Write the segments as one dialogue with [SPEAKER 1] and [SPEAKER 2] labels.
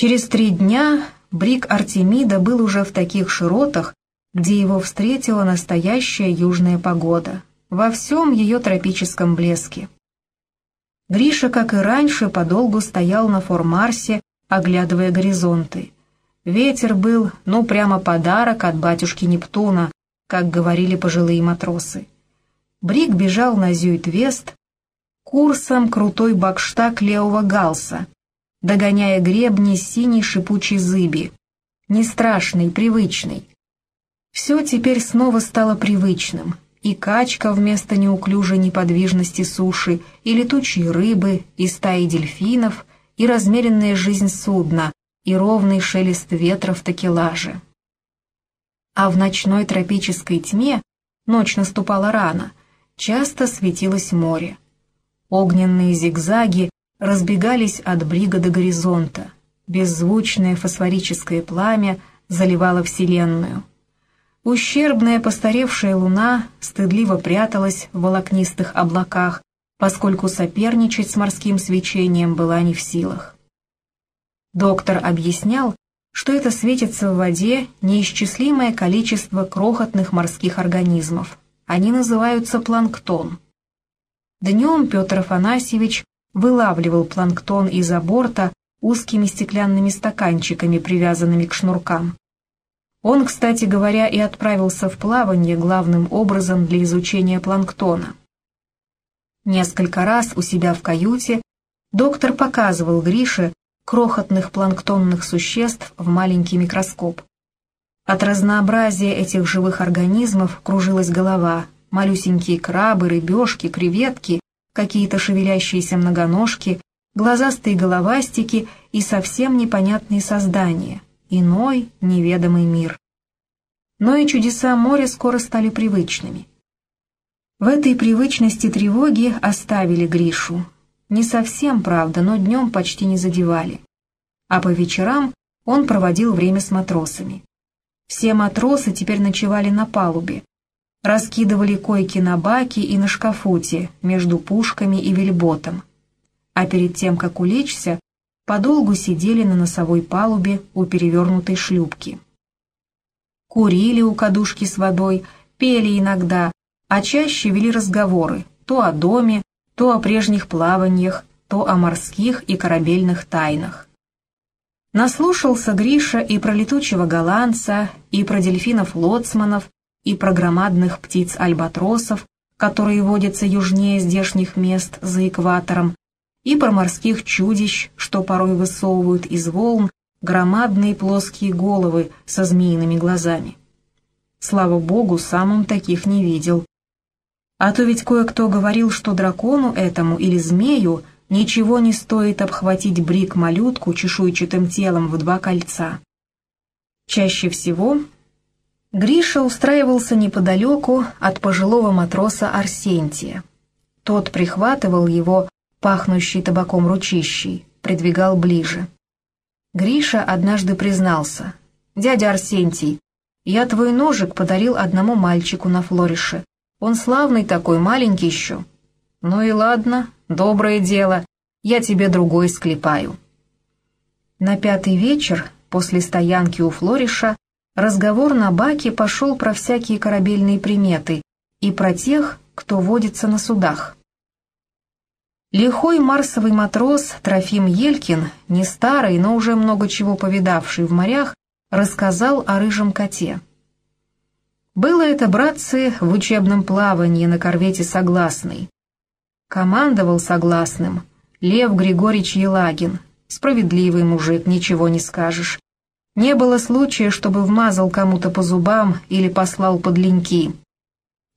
[SPEAKER 1] Через три дня Брик Артемида был уже в таких широтах, где его встретила настоящая южная погода, во всем ее тропическом блеске. Гриша, как и раньше, подолгу стоял на Фор-Марсе, оглядывая горизонты. Ветер был, ну, прямо подарок от батюшки Нептуна, как говорили пожилые матросы. Брик бежал на Зюит-Вест курсом крутой бакштаг левого галса, догоняя гребни синей шипучей зыби. Не страшный, привычный. Все теперь снова стало привычным, и качка вместо неуклюжей неподвижности суши, и летучие рыбы, и стаи дельфинов, и размеренная жизнь судна, и ровный шелест ветра в такелаже. А в ночной тропической тьме, ночь наступала рано, часто светилось море. Огненные зигзаги разбегались от брига до горизонта, беззвучное фосфорическое пламя заливало Вселенную. Ущербная постаревшая луна стыдливо пряталась в волокнистых облаках, поскольку соперничать с морским свечением была не в силах. Доктор объяснял, что это светится в воде неисчислимое количество крохотных морских организмов. Они называются планктон. Днем Петр Афанасьевич вылавливал планктон из-за узкими стеклянными стаканчиками, привязанными к шнуркам. Он, кстати говоря, и отправился в плавание главным образом для изучения планктона. Несколько раз у себя в каюте доктор показывал Грише крохотных планктонных существ в маленький микроскоп. От разнообразия этих живых организмов кружилась голова, малюсенькие крабы, рыбешки, креветки, какие-то шевелящиеся многоножки, глазастые головастики и совсем непонятные создания — иной, неведомый мир. Но и чудеса моря скоро стали привычными. В этой привычности тревоги оставили Гришу. Не совсем, правда, но днем почти не задевали. А по вечерам он проводил время с матросами. Все матросы теперь ночевали на палубе, раскидывали койки на баке и на шкафуте между пушками и вельботом. А перед тем, как улечься, подолгу сидели на носовой палубе у перевернутой шлюпки. Курили у кадушки с водой, пели иногда, а чаще вели разговоры то о доме, то о прежних плаваниях, то о морских и корабельных тайнах. Наслушался Гриша и про летучего голландца, и про дельфинов-лоцманов, и про громадных птиц-альбатросов, которые водятся южнее здешних мест за экватором, и про морских чудищ, что порой высовывают из волн громадные плоские головы со змеиными глазами. Слава богу, сам он таких не видел. А то ведь кое-кто говорил, что дракону этому или змею ничего не стоит обхватить брик-малютку чешуйчатым телом в два кольца. Чаще всего Гриша устраивался неподалеку от пожилого матроса Арсентия. Тот прихватывал его пахнущий табаком ручищей, придвигал ближе. Гриша однажды признался. «Дядя Арсентий, я твой ножик подарил одному мальчику на флорише. Он славный такой, маленький еще». «Ну и ладно, доброе дело, я тебе другой склепаю». На пятый вечер, после стоянки у флориша, разговор на баке пошел про всякие корабельные приметы и про тех, кто водится на судах. Лихой марсовый матрос Трофим Елькин, не старый, но уже много чего повидавший в морях, рассказал о рыжем коте. Было это, братцы, в учебном плавании на корвете «Согласный». Командовал «Согласным» Лев Григорьевич Елагин, справедливый мужик, ничего не скажешь. Не было случая, чтобы вмазал кому-то по зубам или послал под леньки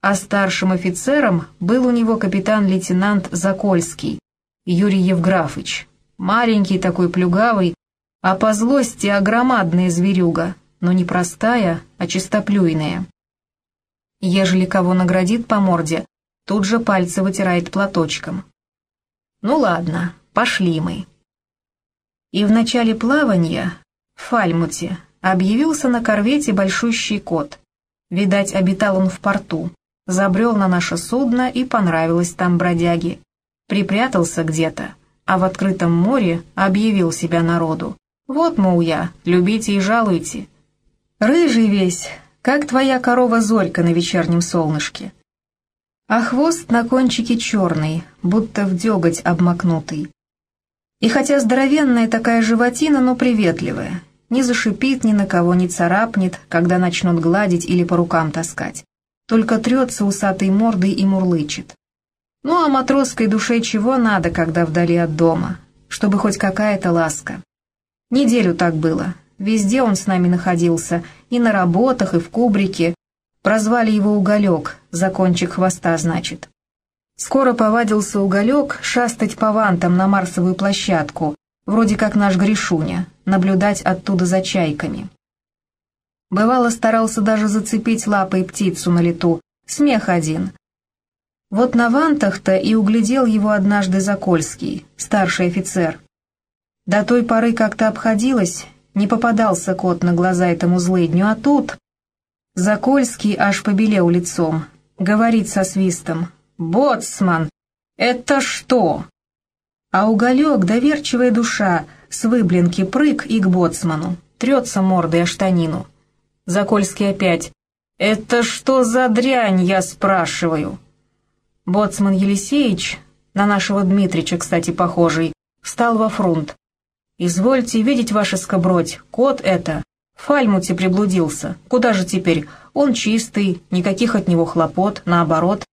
[SPEAKER 1] а старшим офицером был у него капитан-лейтенант Закольский, Юрий Евграфыч. Маленький такой плюгавый, а по злости огромадная зверюга, но не простая, а чистоплюйная. Ежели кого наградит по морде, тут же пальцы вытирает платочком. Ну ладно, пошли мы. И в начале плавания, в Фальмуте, объявился на корвете большущий кот. Видать, обитал он в порту забрел на наше судно и понравилось там бродяге. Припрятался где-то, а в открытом море объявил себя народу. Вот, мол, я, любите и жалуйте. Рыжий весь, как твоя корова Зорька на вечернем солнышке. А хвост на кончике черный, будто в деготь обмакнутый. И хотя здоровенная такая животина, но приветливая, не зашипит ни на кого, не царапнет, когда начнут гладить или по рукам таскать. Только трется усатой мордой и мурлычет. Ну а матросской душе чего надо, когда вдали от дома? Чтобы хоть какая-то ласка. Неделю так было. Везде он с нами находился, и на работах, и в кубрике. Прозвали его Уголек, за кончик хвоста, значит. Скоро повадился Уголек шастать по вантам на Марсовую площадку, вроде как наш Гришуня, наблюдать оттуда за чайками. Бывало, старался даже зацепить лапой птицу на лету, смех один. Вот на вантах-то и углядел его однажды Закольский, старший офицер. До той поры как-то обходилось, не попадался кот на глаза этому злыдню, а тут... Закольский аж побелел лицом, говорит со свистом. «Боцман, это что?» А уголек, доверчивая душа, с выблинки прыг и к боцману, трется мордой о штанину. Закольский опять. «Это что за дрянь, я спрашиваю?» Боцман Елисеевич, на нашего Дмитрича, кстати, похожий, встал во фрунт. «Извольте видеть, ваша скобродь, кот это. В Фальмуте приблудился. Куда же теперь? Он чистый, никаких от него хлопот, наоборот.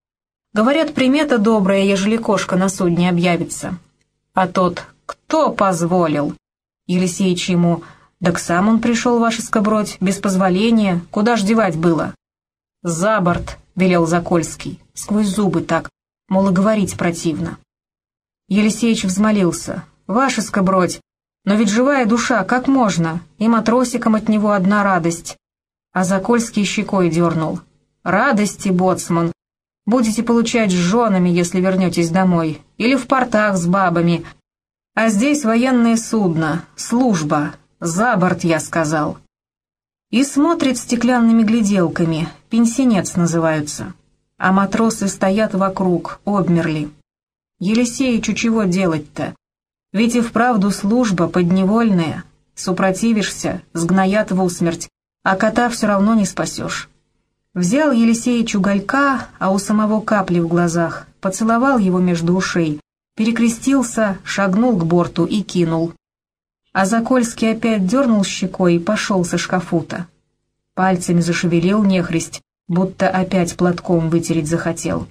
[SPEAKER 1] Говорят, примета добрая, ежели кошка на судне объявится. А тот «Кто позволил?» Елисеич ему «Так сам он пришел, ваша скобродь, без позволения. Куда ж девать было?» «За борт», — велел Закольский, сквозь зубы так, мол, и говорить противно. Елисеич взмолился. «Ваша скобродь, но ведь живая душа, как можно? И матросикам от него одна радость. А Закольский щекой дернул. Радости, боцман. Будете получать с женами, если вернетесь домой. Или в портах с бабами. А здесь военное судно, служба. За борт, я сказал. И смотрит стеклянными гляделками, пенсинец называются. А матросы стоят вокруг, обмерли. Елисеичу чего делать-то? Ведь и вправду служба подневольная. Супротивишься, сгноят в усмерть, а кота все равно не спасешь. Взял Елисеич уголька, а у самого капли в глазах, поцеловал его между ушей, перекрестился, шагнул к борту и кинул. А Закольский опять дернул щекой и пошел со шкафута. Пальцами зашевелил нехристь, будто опять платком вытереть захотел.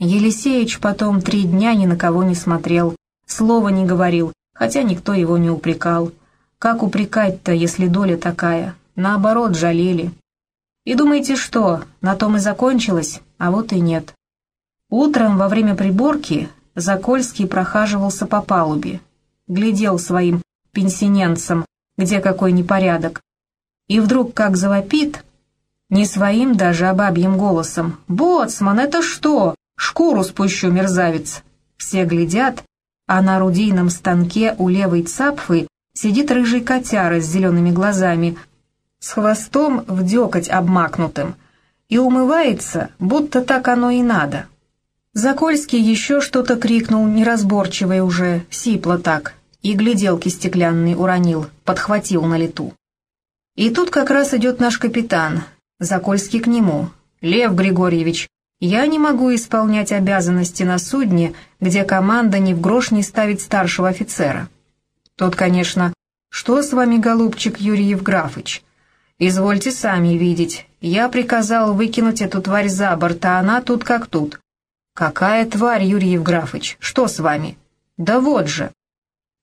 [SPEAKER 1] Елисеич потом три дня ни на кого не смотрел, Слова не говорил, хотя никто его не упрекал. Как упрекать-то, если доля такая? Наоборот, жалели. И думаете, что, на том и закончилось? А вот и нет. Утром во время приборки Закольский прохаживался по палубе, глядел своим пенсиненцам, где какой непорядок. И вдруг как завопит, не своим даже, а голосом. «Боцман, это что? Шкуру спущу, мерзавец!» Все глядят, а на орудийном станке у левой цапфы сидит рыжий котяра с зелеными глазами, с хвостом в декоть обмакнутым, и умывается, будто так оно и надо. Закольский еще что-то крикнул, неразборчивое уже, сипло так, и гляделки стеклянные уронил, подхватил на лету. И тут как раз идет наш капитан, Закольский к нему. «Лев Григорьевич, я не могу исполнять обязанности на судне, где команда ни в грош не ставит старшего офицера. Тот, конечно, что с вами, голубчик Юрий Евграфыч? Извольте сами видеть, я приказал выкинуть эту тварь за борт, а она тут как тут. Какая тварь, Юрий Евграфыч, что с вами? Да вот же.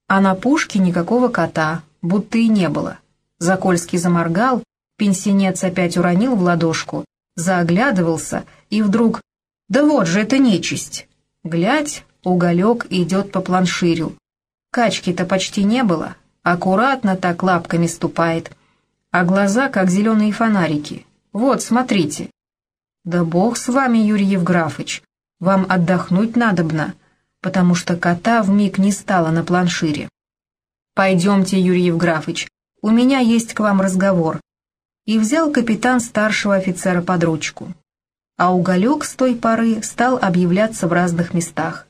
[SPEAKER 1] А на пушке никакого кота, будто и не было. Закольский заморгал, пенсинец опять уронил в ладошку, заоглядывался и вдруг «Да вот же это нечисть!» Глядь, уголек идет по планширю. Качки-то почти не было, аккуратно так лапками ступает, а глаза как зеленые фонарики. Вот, смотрите. Да бог с вами, Юрий Евграфыч, вам отдохнуть надобно, потому что кота вмиг не стало на планшире. Пойдемте, Юрий Евграфыч, у меня есть к вам разговор, и взял капитан старшего офицера под ручку. А уголек с той поры стал объявляться в разных местах.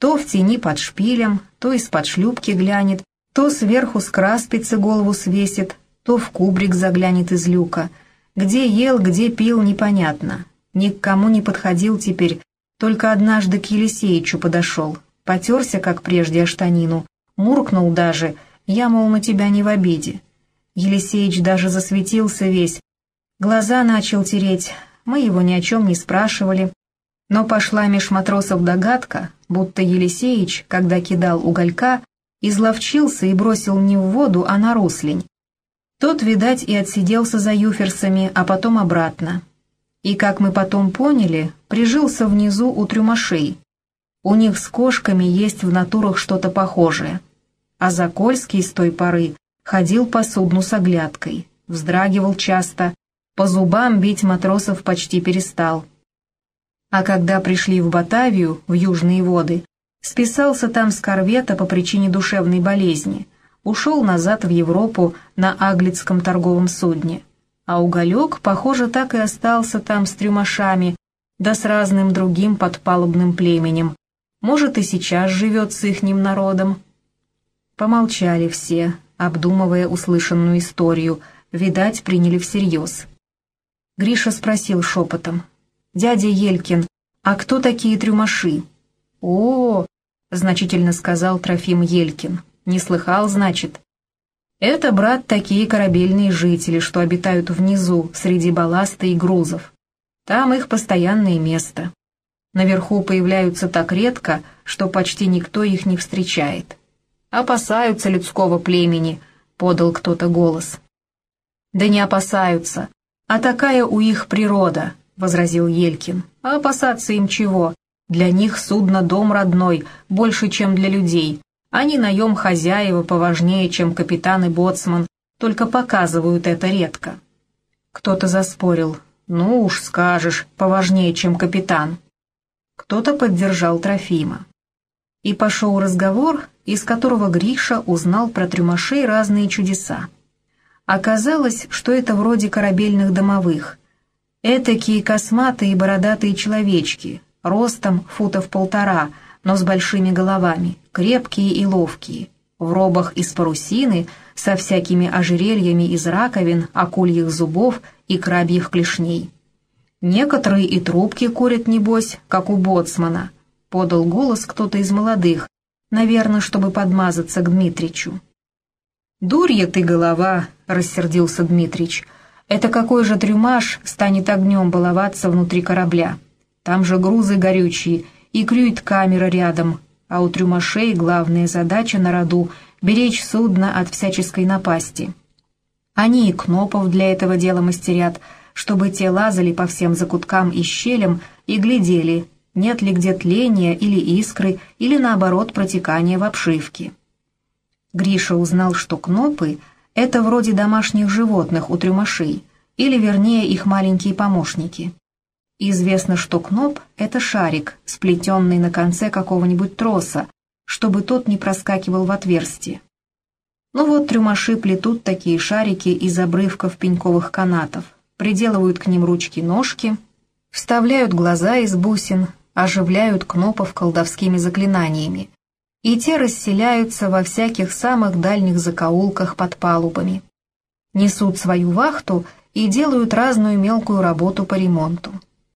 [SPEAKER 1] То в тени под шпилем, то из-под шлюпки глянет, То сверху с краспицы голову свесит, то в кубрик заглянет из люка. Где ел, где пил, непонятно. Ни к кому не подходил теперь, только однажды к Елисеичу подошел. Потерся, как прежде, о штанину, муркнул даже, я, мол, на тебя не в обиде. Елисеич даже засветился весь, глаза начал тереть, мы его ни о чем не спрашивали. Но пошла меж матросов догадка, будто Елисеич, когда кидал уголька, изловчился и бросил не в воду, а на руслень. Тот, видать, и отсиделся за юферсами, а потом обратно. И, как мы потом поняли, прижился внизу у трюмашей. У них с кошками есть в натурах что-то похожее. А Закольский с той поры ходил по судну с оглядкой, вздрагивал часто, по зубам бить матросов почти перестал. А когда пришли в Батавию, в южные воды, списался там с корвета по причине душевной болезни, ушел назад в Европу на Аглицком торговом судне. А уголек, похоже, так и остался там с трюмашами, да с разным другим подпалубным племенем. Может, и сейчас живет с ихним народом. Помолчали все, обдумывая услышанную историю, видать, приняли всерьез. Гриша спросил шепотом. «Дядя Елькин, а кто такие трюмаши?» «О, — значительно сказал Трофим Елькин. «Не слыхал, значит?» «Это, брат, такие корабельные жители, что обитают внизу, среди балласта и грузов. Там их постоянное место. Наверху появляются так редко, что почти никто их не встречает. Опасаются людского племени», — подал кто-то голос. «Да не опасаются, а такая у их природа», — возразил Елькин. «А опасаться им чего? Для них судно дом родной, больше, чем для людей. Они наем хозяева поважнее, чем капитан и боцман, только показывают это редко. Кто-то заспорил. «Ну уж скажешь, поважнее, чем капитан». Кто-то поддержал Трофима. И пошел разговор, из которого Гриша узнал про трюмашей разные чудеса. Оказалось, что это вроде корабельных домовых. Этакие косматые бородатые человечки, ростом футов полтора, но с большими головами, крепкие и ловкие, в робах из парусины, со всякими ожерельями из раковин, акульих зубов и крабьих клешней. Некоторые и трубки курят, небось, как у боцмана, подал голос кто-то из молодых, наверное, чтобы подмазаться к Дмитричу. «Дурья ты голова!» — рассердился Дмитрич. «Это какой же трюмаш станет огнем баловаться внутри корабля?» Там же грузы горючие и крюит-камера рядом, а у трюмашей главная задача на роду — беречь судно от всяческой напасти. Они и кнопов для этого дела мастерят, чтобы те лазали по всем закуткам и щелям и глядели, нет ли где тления или искры, или наоборот протекания в обшивке. Гриша узнал, что кнопы — это вроде домашних животных у трюмашей, или вернее их маленькие помощники. Известно, что кноп — это шарик, сплетенный на конце какого-нибудь троса, чтобы тот не проскакивал в отверстие. Ну вот трюмаши плетут такие шарики из обрывков пеньковых канатов, приделывают к ним ручки-ножки, вставляют глаза из бусин, оживляют кнопов колдовскими заклинаниями, и те расселяются во всяких самых дальних закоулках под палубами. Несут свою вахту и делают разную мелкую работу по ремонту.